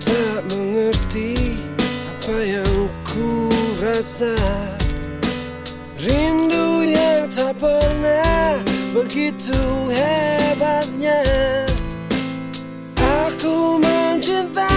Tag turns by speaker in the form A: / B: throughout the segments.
A: tak mengerti apa yang ku rasa. Rindu yang tak pernah begitu hebatnya. Aku mencintaimu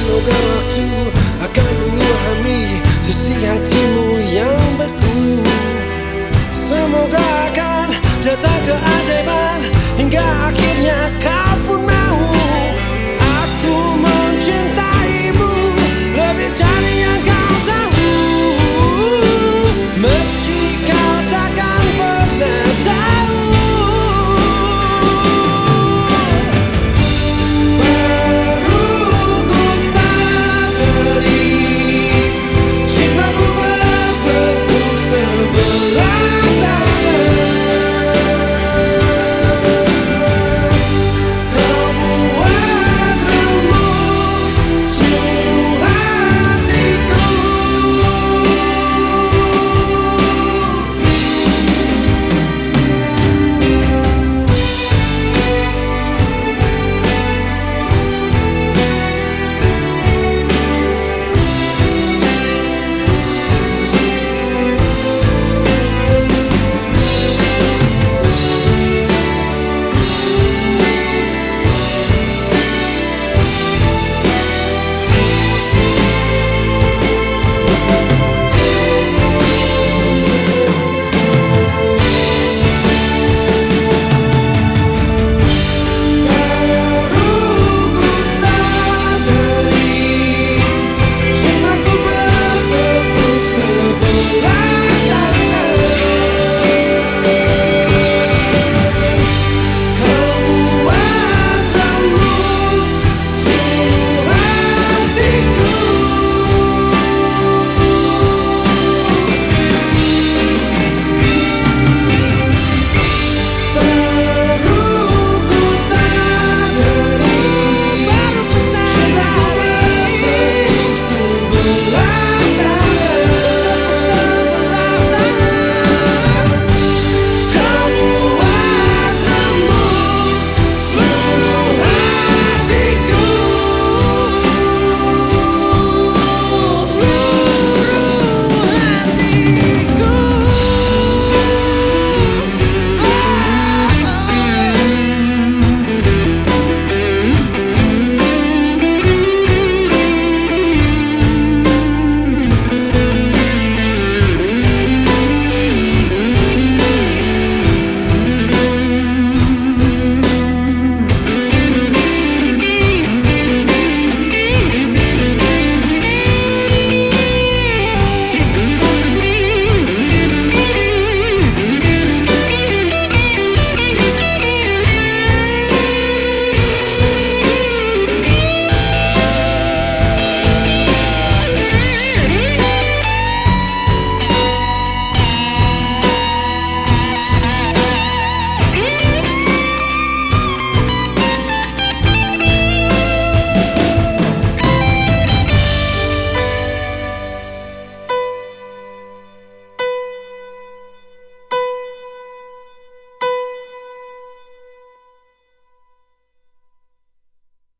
A: Semoga waktu akan mengilhami sisi hatimu yang beku Semoga akan